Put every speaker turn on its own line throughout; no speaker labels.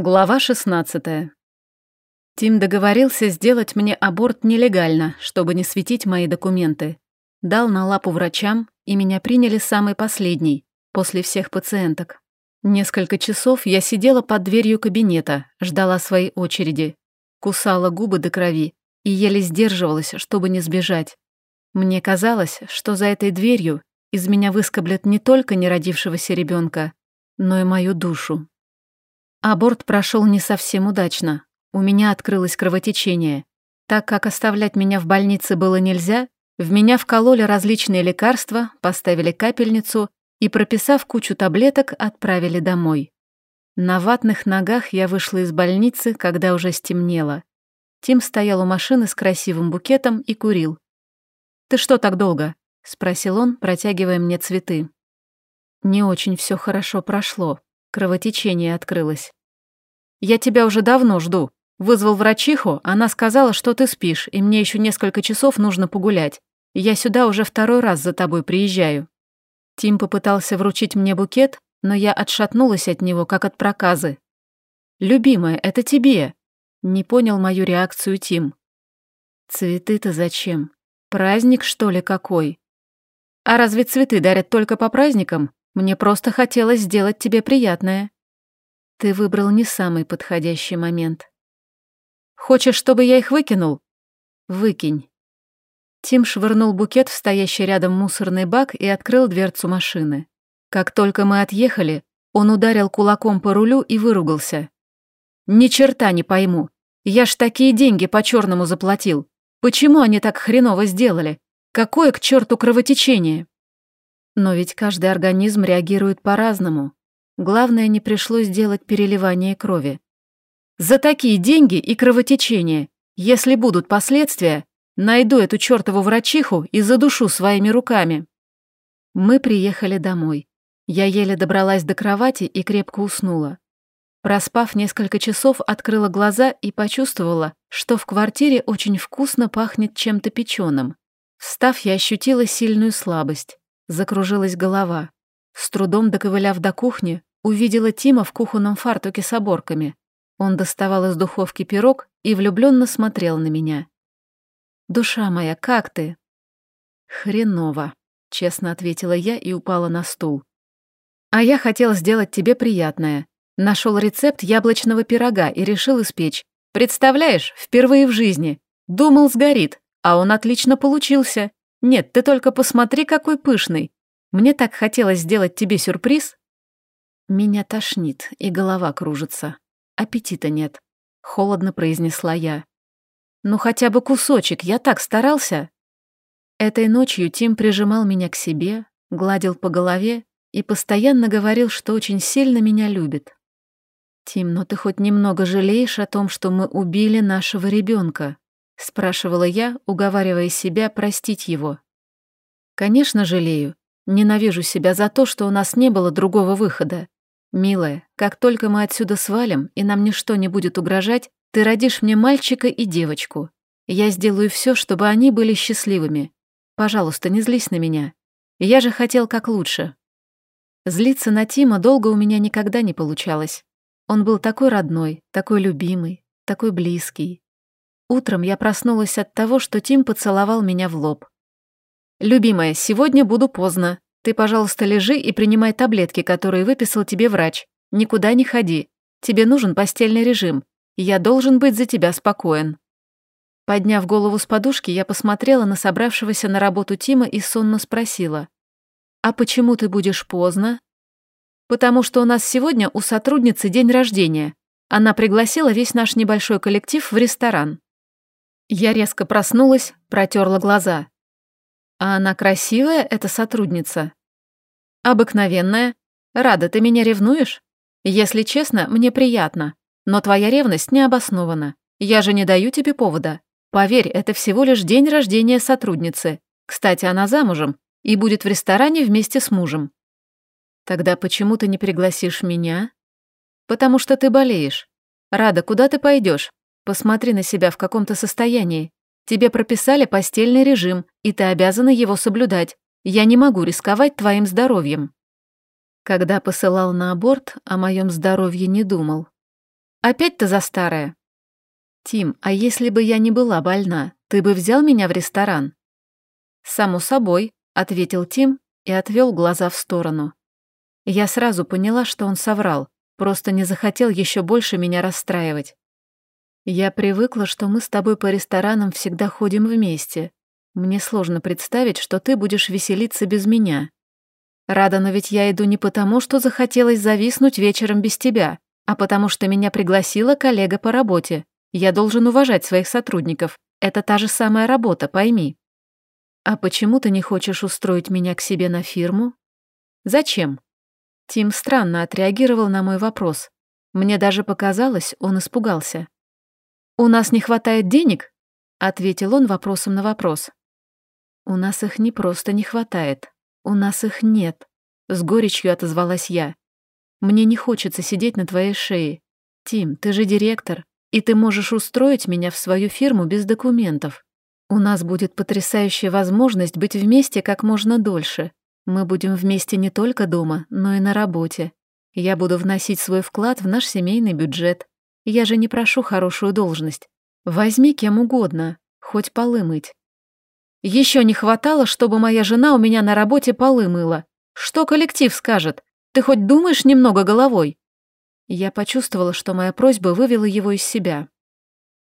Глава 16. Тим договорился сделать мне аборт нелегально, чтобы не светить мои документы. Дал на лапу врачам, и меня приняли самый последний, после всех пациенток. Несколько часов я сидела под дверью кабинета, ждала своей очереди, кусала губы до крови и еле сдерживалась, чтобы не сбежать. Мне казалось, что за этой дверью из меня выскоблят не только неродившегося ребенка, но и мою душу. Аборт прошел не совсем удачно. У меня открылось кровотечение. Так как оставлять меня в больнице было нельзя, в меня вкололи различные лекарства, поставили капельницу и, прописав кучу таблеток, отправили домой. На ватных ногах я вышла из больницы, когда уже стемнело. Тим стоял у машины с красивым букетом и курил. «Ты что так долго?» — спросил он, протягивая мне цветы. Не очень все хорошо прошло. Кровотечение открылось. «Я тебя уже давно жду. Вызвал врачиху, она сказала, что ты спишь, и мне еще несколько часов нужно погулять. Я сюда уже второй раз за тобой приезжаю». Тим попытался вручить мне букет, но я отшатнулась от него, как от проказы. «Любимая, это тебе!» Не понял мою реакцию Тим. «Цветы-то зачем? Праздник, что ли, какой?» «А разве цветы дарят только по праздникам? Мне просто хотелось сделать тебе приятное. Ты выбрал не самый подходящий момент. Хочешь, чтобы я их выкинул? Выкинь. Тим швырнул букет в стоящий рядом мусорный бак и открыл дверцу машины. Как только мы отъехали, он ударил кулаком по рулю и выругался. «Ни черта не пойму. Я ж такие деньги по-черному заплатил. Почему они так хреново сделали? Какое к черту кровотечение?» Но ведь каждый организм реагирует по-разному. Главное, не пришлось делать переливание крови. За такие деньги и кровотечение, если будут последствия, найду эту чертову врачиху и задушу своими руками. Мы приехали домой. Я еле добралась до кровати и крепко уснула. Проспав несколько часов, открыла глаза и почувствовала, что в квартире очень вкусно пахнет чем-то печеным. Встав, я ощутила сильную слабость. Закружилась голова. С трудом доковыляв до кухни, увидела Тима в кухонном фартуке с оборками. Он доставал из духовки пирог и влюбленно смотрел на меня. «Душа моя, как ты?» «Хреново», — честно ответила я и упала на стул. «А я хотел сделать тебе приятное. Нашел рецепт яблочного пирога и решил испечь. Представляешь, впервые в жизни. Думал, сгорит, а он отлично получился. Нет, ты только посмотри, какой пышный. Мне так хотелось сделать тебе сюрприз. Меня тошнит, и голова кружится. Аппетита нет. Холодно произнесла я. Ну хотя бы кусочек, я так старался. Этой ночью Тим прижимал меня к себе, гладил по голове и постоянно говорил, что очень сильно меня любит. «Тим, ну ты хоть немного жалеешь о том, что мы убили нашего ребенка? — спрашивала я, уговаривая себя простить его. «Конечно, жалею. Ненавижу себя за то, что у нас не было другого выхода. Милая, как только мы отсюда свалим, и нам ничто не будет угрожать, ты родишь мне мальчика и девочку. Я сделаю все, чтобы они были счастливыми. Пожалуйста, не злись на меня. Я же хотел как лучше». Злиться на Тима долго у меня никогда не получалось. Он был такой родной, такой любимый, такой близкий. Утром я проснулась от того, что Тим поцеловал меня в лоб. «Любимая, сегодня буду поздно. Ты, пожалуйста, лежи и принимай таблетки, которые выписал тебе врач. Никуда не ходи. Тебе нужен постельный режим. Я должен быть за тебя спокоен». Подняв голову с подушки, я посмотрела на собравшегося на работу Тима и сонно спросила. «А почему ты будешь поздно?» «Потому что у нас сегодня у сотрудницы день рождения. Она пригласила весь наш небольшой коллектив в ресторан». Я резко проснулась, протерла глаза. А она красивая, эта сотрудница? Обыкновенная. Рада, ты меня ревнуешь? Если честно, мне приятно. Но твоя ревность не обоснована. Я же не даю тебе повода. Поверь, это всего лишь день рождения сотрудницы. Кстати, она замужем и будет в ресторане вместе с мужем. Тогда почему ты не пригласишь меня? Потому что ты болеешь. Рада, куда ты пойдешь? Посмотри на себя в каком-то состоянии. Тебе прописали постельный режим, и ты обязана его соблюдать. Я не могу рисковать твоим здоровьем». Когда посылал на аборт, о моем здоровье не думал. Опять ты за старое?» «Тим, а если бы я не была больна, ты бы взял меня в ресторан?» «Само собой», — ответил Тим и отвел глаза в сторону. Я сразу поняла, что он соврал, просто не захотел еще больше меня расстраивать. Я привыкла, что мы с тобой по ресторанам всегда ходим вместе. Мне сложно представить, что ты будешь веселиться без меня. Рада, но ведь я иду не потому, что захотелось зависнуть вечером без тебя, а потому что меня пригласила коллега по работе. Я должен уважать своих сотрудников. Это та же самая работа, пойми. А почему ты не хочешь устроить меня к себе на фирму? Зачем? Тим странно отреагировал на мой вопрос. Мне даже показалось, он испугался. «У нас не хватает денег?» — ответил он вопросом на вопрос. «У нас их не просто не хватает. У нас их нет», — с горечью отозвалась я. «Мне не хочется сидеть на твоей шее. Тим, ты же директор, и ты можешь устроить меня в свою фирму без документов. У нас будет потрясающая возможность быть вместе как можно дольше. Мы будем вместе не только дома, но и на работе. Я буду вносить свой вклад в наш семейный бюджет. Я же не прошу хорошую должность. Возьми кем угодно, хоть полы мыть. Еще не хватало, чтобы моя жена у меня на работе полы мыла. Что коллектив скажет? Ты хоть думаешь немного головой? Я почувствовала, что моя просьба вывела его из себя.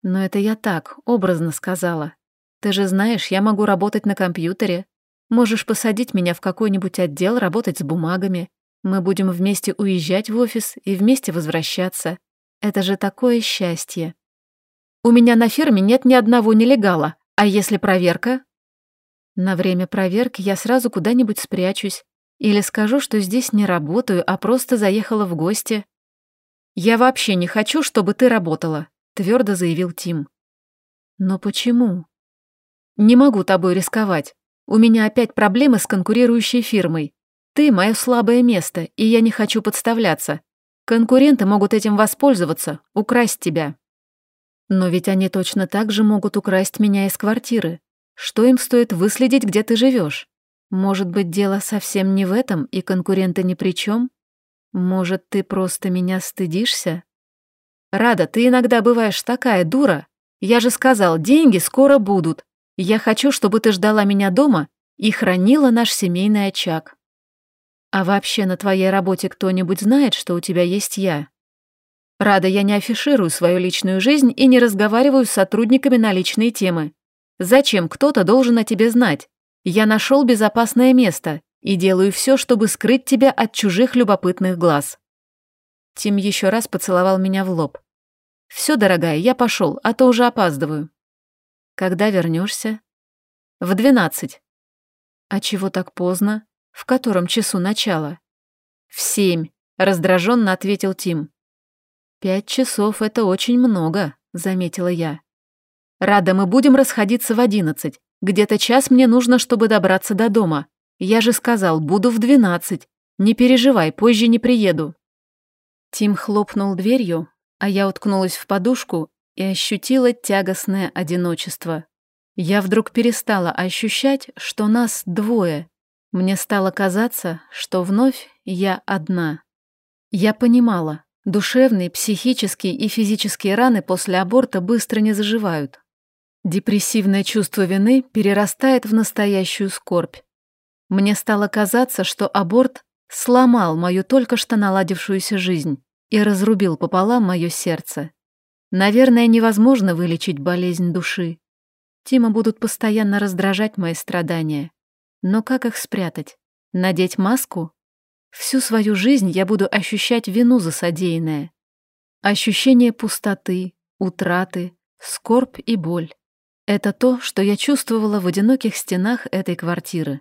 Но это я так, образно сказала. Ты же знаешь, я могу работать на компьютере. Можешь посадить меня в какой-нибудь отдел, работать с бумагами. Мы будем вместе уезжать в офис и вместе возвращаться. Это же такое счастье. У меня на ферме нет ни одного нелегала. А если проверка? На время проверки я сразу куда-нибудь спрячусь. Или скажу, что здесь не работаю, а просто заехала в гости. Я вообще не хочу, чтобы ты работала, твердо заявил Тим. Но почему? Не могу тобой рисковать. У меня опять проблемы с конкурирующей фирмой. Ты — мое слабое место, и я не хочу подставляться. Конкуренты могут этим воспользоваться, украсть тебя. Но ведь они точно так же могут украсть меня из квартиры. Что им стоит выследить, где ты живешь? Может быть, дело совсем не в этом, и конкуренты ни при чем? Может, ты просто меня стыдишься? Рада, ты иногда бываешь такая дура. Я же сказал, деньги скоро будут. Я хочу, чтобы ты ждала меня дома и хранила наш семейный очаг. А вообще на твоей работе кто-нибудь знает, что у тебя есть я? Рада, я не афиширую свою личную жизнь и не разговариваю с сотрудниками на личные темы. Зачем кто-то должен о тебе знать? Я нашел безопасное место и делаю все, чтобы скрыть тебя от чужих любопытных глаз. Тим еще раз поцеловал меня в лоб. Все, дорогая, я пошел, а то уже опаздываю. Когда вернешься? В двенадцать. А чего так поздно? В котором часу начало? В семь, раздраженно ответил Тим. Пять часов — это очень много, заметила я. Рада, мы будем расходиться в одиннадцать. Где-то час мне нужно, чтобы добраться до дома. Я же сказал, буду в двенадцать. Не переживай, позже не приеду. Тим хлопнул дверью, а я уткнулась в подушку и ощутила тягостное одиночество. Я вдруг перестала ощущать, что нас двое, мне стало казаться, что вновь я одна. Я понимала, душевные, психические и физические раны после аборта быстро не заживают. Депрессивное чувство вины перерастает в настоящую скорбь. Мне стало казаться, что аборт сломал мою только что наладившуюся жизнь и разрубил пополам мое сердце. Наверное, невозможно вылечить болезнь души. Тима будут постоянно раздражать мои страдания. Но как их спрятать? Надеть маску? Всю свою жизнь я буду ощущать вину за содеянное. Ощущение пустоты, утраты, скорбь и боль. Это то, что я чувствовала в одиноких стенах этой квартиры.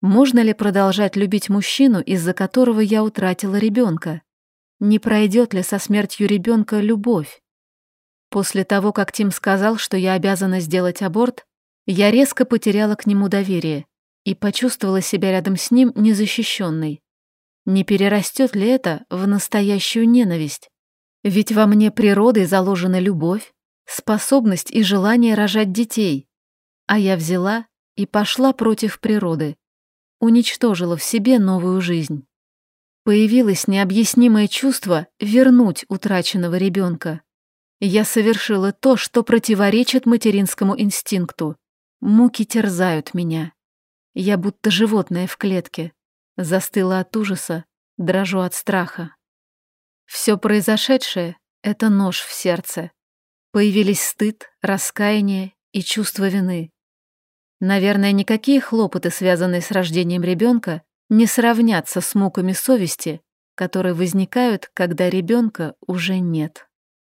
Можно ли продолжать любить мужчину, из-за которого я утратила ребенка? Не пройдет ли со смертью ребенка любовь? После того, как Тим сказал, что я обязана сделать аборт, я резко потеряла к нему доверие и почувствовала себя рядом с ним незащищенной. Не перерастет ли это в настоящую ненависть? Ведь во мне природой заложена любовь, способность и желание рожать детей. А я взяла и пошла против природы, уничтожила в себе новую жизнь. Появилось необъяснимое чувство вернуть утраченного ребенка. Я совершила то, что противоречит материнскому инстинкту. Муки терзают меня. Я будто животное в клетке. Застыла от ужаса, дрожу от страха. Все произошедшее — это нож в сердце. Появились стыд, раскаяние и чувство вины. Наверное, никакие хлопоты, связанные с рождением ребенка, не сравнятся с муками совести, которые возникают, когда ребенка уже нет.